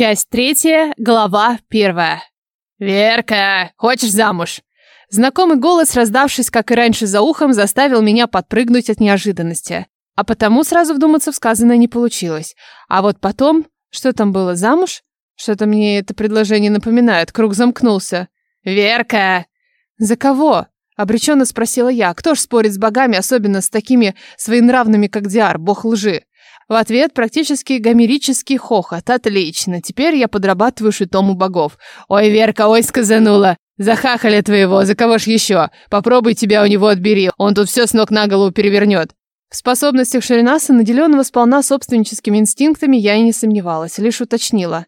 Часть третья, глава первая. «Верка, хочешь замуж?» Знакомый голос, раздавшись, как и раньше за ухом, заставил меня подпрыгнуть от неожиданности. А потому сразу вдуматься в сказанное не получилось. А вот потом, что там было, замуж? Что-то мне это предложение напоминает, круг замкнулся. «Верка!» «За кого?» — обреченно спросила я. «Кто ж спорит с богами, особенно с такими своенравными, как Диар, бог лжи?» В ответ практически гомерический хохот. Отлично, теперь я подрабатываю шитом у богов. Ой, Верка, ой, сказанула. За хахаля твоего, за кого ж еще? Попробуй тебя у него отбери, он тут все с ног на голову перевернет. В способностях Шаринаса, наделенного сполна собственническими инстинктами, я и не сомневалась, лишь уточнила.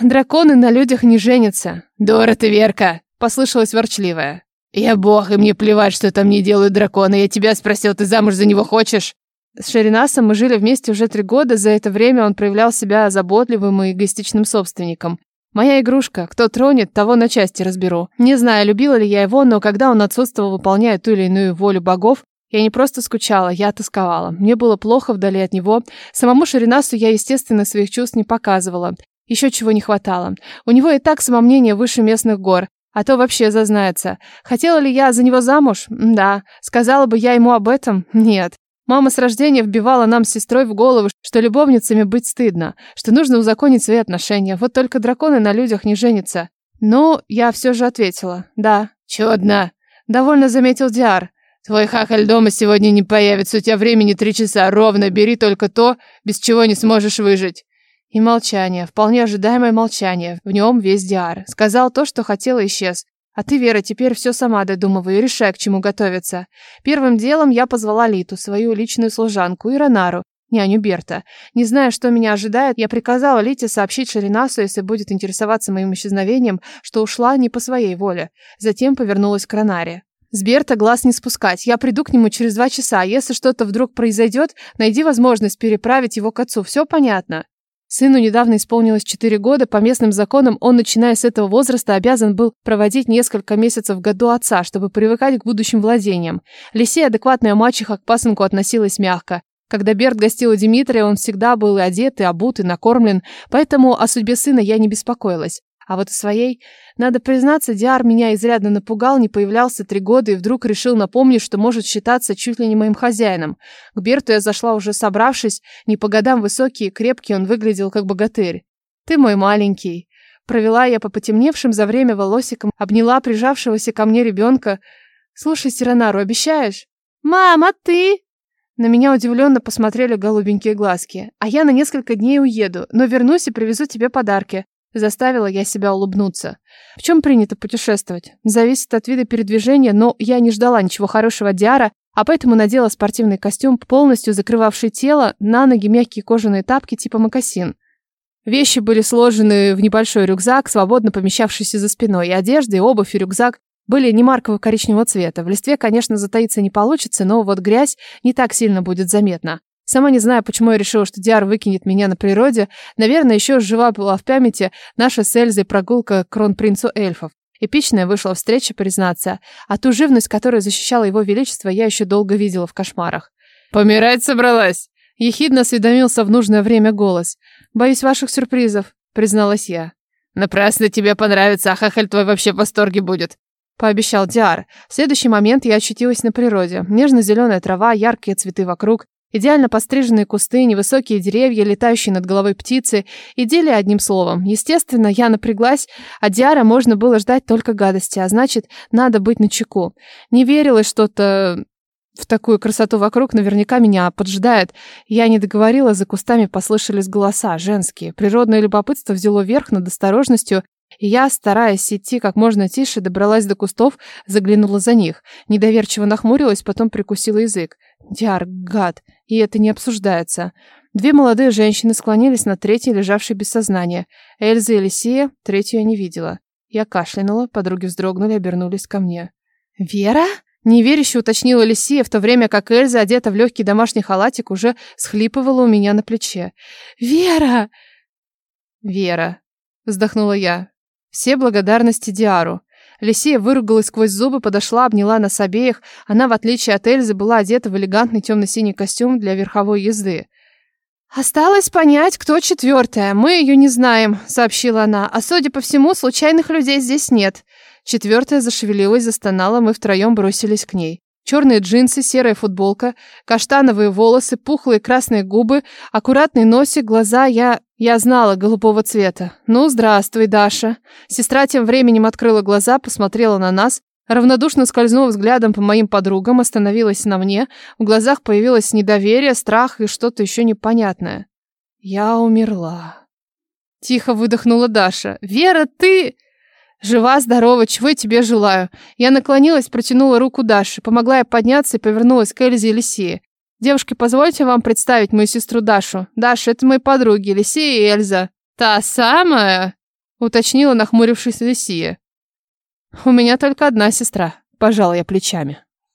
«Драконы на людях не женятся». «Дура ты, Верка!» — послышалось ворчливое. «Я бог, и мне плевать, что там не делают драконы. Я тебя спросил, ты замуж за него хочешь?» С Шеринасом мы жили вместе уже три года, за это время он проявлял себя заботливым и эгоистичным собственником. Моя игрушка, кто тронет, того на части разберу. Не знаю, любила ли я его, но когда он отсутствовал, выполняя ту или иную волю богов, я не просто скучала, я тосковала. Мне было плохо вдали от него. Самому Шеринасу я, естественно, своих чувств не показывала. Еще чего не хватало. У него и так самомнение выше местных гор. А то вообще зазнается. Хотела ли я за него замуж? Да. Сказала бы я ему об этом? Нет. Мама с рождения вбивала нам с сестрой в голову, что любовницами быть стыдно, что нужно узаконить свои отношения. Вот только драконы на людях не женятся. Ну, я все же ответила. Да. Чудно. Довольно заметил Диар. Твой хахаль дома сегодня не появится, у тебя времени три часа ровно, бери только то, без чего не сможешь выжить. И молчание, вполне ожидаемое молчание. В нем весь Диар. Сказал то, что хотел и исчез. А ты, Вера, теперь все сама додумывай и решай, к чему готовиться. Первым делом я позвала Литу, свою личную служанку, и Ронару, няню Берта. Не зная, что меня ожидает, я приказала Лите сообщить Шаринасу, если будет интересоваться моим исчезновением, что ушла не по своей воле. Затем повернулась к Ронаре. С Берта глаз не спускать. Я приду к нему через два часа. Если что-то вдруг произойдет, найди возможность переправить его к отцу. Все понятно? Сыну недавно исполнилось 4 года, по местным законам он, начиная с этого возраста, обязан был проводить несколько месяцев в году отца, чтобы привыкать к будущим владениям. Лисей, адекватная мачеха, к пасынку относилась мягко. Когда Берт гостил у Дмитрия, он всегда был и одет, и обут, и накормлен, поэтому о судьбе сына я не беспокоилась. А вот своей, надо признаться, Диар меня изрядно напугал, не появлялся три года и вдруг решил напомнить, что может считаться чуть ли не моим хозяином. К Берту я зашла уже собравшись, не по годам высокий и крепкий, он выглядел как богатырь. «Ты мой маленький». Провела я по потемневшим за время волосикам, обняла прижавшегося ко мне ребенка. «Слушай, Сиранару, обещаешь?» «Мама, ты?» На меня удивленно посмотрели голубенькие глазки. «А я на несколько дней уеду, но вернусь и привезу тебе подарки. Заставила я себя улыбнуться. В чем принято путешествовать? Зависит от вида передвижения, но я не ждала ничего хорошего от Диара, а поэтому надела спортивный костюм, полностью закрывавший тело, на ноги мягкие кожаные тапки типа мокасин. Вещи были сложены в небольшой рюкзак, свободно помещавшийся за спиной, и одежда, и обувь, и рюкзак были не маркового коричневого цвета. В листве, конечно, затаиться не получится, но вот грязь не так сильно будет заметна. Сама не знаю, почему я решила, что Диар выкинет меня на природе. Наверное, еще жива была в памяти наша с Эльзой прогулка к кронпринцу эльфов. Эпичная вышла встреча, признаться. А ту живность, которая защищала его величество, я еще долго видела в кошмарах. «Помирать собралась?» Ехидно осведомился в нужное время голос. «Боюсь ваших сюрпризов», призналась я. «Напрасно тебе понравится, а хахаль твой вообще в восторге будет», пообещал Диар. В следующий момент я очутилась на природе. Нежно-зеленая трава, яркие цветы вокруг. Идеально постриженные кусты, невысокие деревья, летающие над головой птицы. Идиллия одним словом. Естественно, я напряглась. От Диара можно было ждать только гадости, а значит, надо быть начеку. Не верилось что-то в такую красоту вокруг наверняка меня поджидает. Я не договорила, за кустами послышались голоса, женские. Природное любопытство взяло верх над осторожностью, и я, стараясь идти как можно тише, добралась до кустов, заглянула за них. Недоверчиво нахмурилась, потом прикусила язык. Диар, гад, и это не обсуждается. Две молодые женщины склонились над третьей, лежавшей без сознания. Эльза и Лисия, третью я не видела. Я кашлянула, подруги вздрогнули, обернулись ко мне. «Вера?» Неверяще уточнила Лисия, в то время как Эльза, одета в легкий домашний халатик, уже схлипывала у меня на плече. «Вера!» «Вера!» — вздохнула я. Все благодарности Диару. Лисия выругалась сквозь зубы, подошла, обняла нас обеих. Она, в отличие от Эльзы, была одета в элегантный темно-синий костюм для верховой езды. «Осталось понять, кто четвертая. Мы ее не знаем», — сообщила она. «А судя по всему, случайных людей здесь нет». Четвертая зашевелилась, застонала, мы втроем бросились к ней. Черные джинсы, серая футболка, каштановые волосы, пухлые красные губы, аккуратный носик, глаза я... Я знала голубого цвета. «Ну, здравствуй, Даша». Сестра тем временем открыла глаза, посмотрела на нас, равнодушно скользнула взглядом по моим подругам, остановилась на мне. В глазах появилось недоверие, страх и что-то еще непонятное. «Я умерла». Тихо выдохнула Даша. «Вера, ты...» Жива, здорова, чего я тебе желаю. Я наклонилась, протянула руку Даше, помогла ей подняться и повернулась к Эльзе и Лисии. Девушки, позвольте вам представить мою сестру Дашу. Даша, это мои подруги, Лисия и Эльза. Та самая? Уточнила нахмурившись Лисия. У меня только одна сестра, пожала я плечами.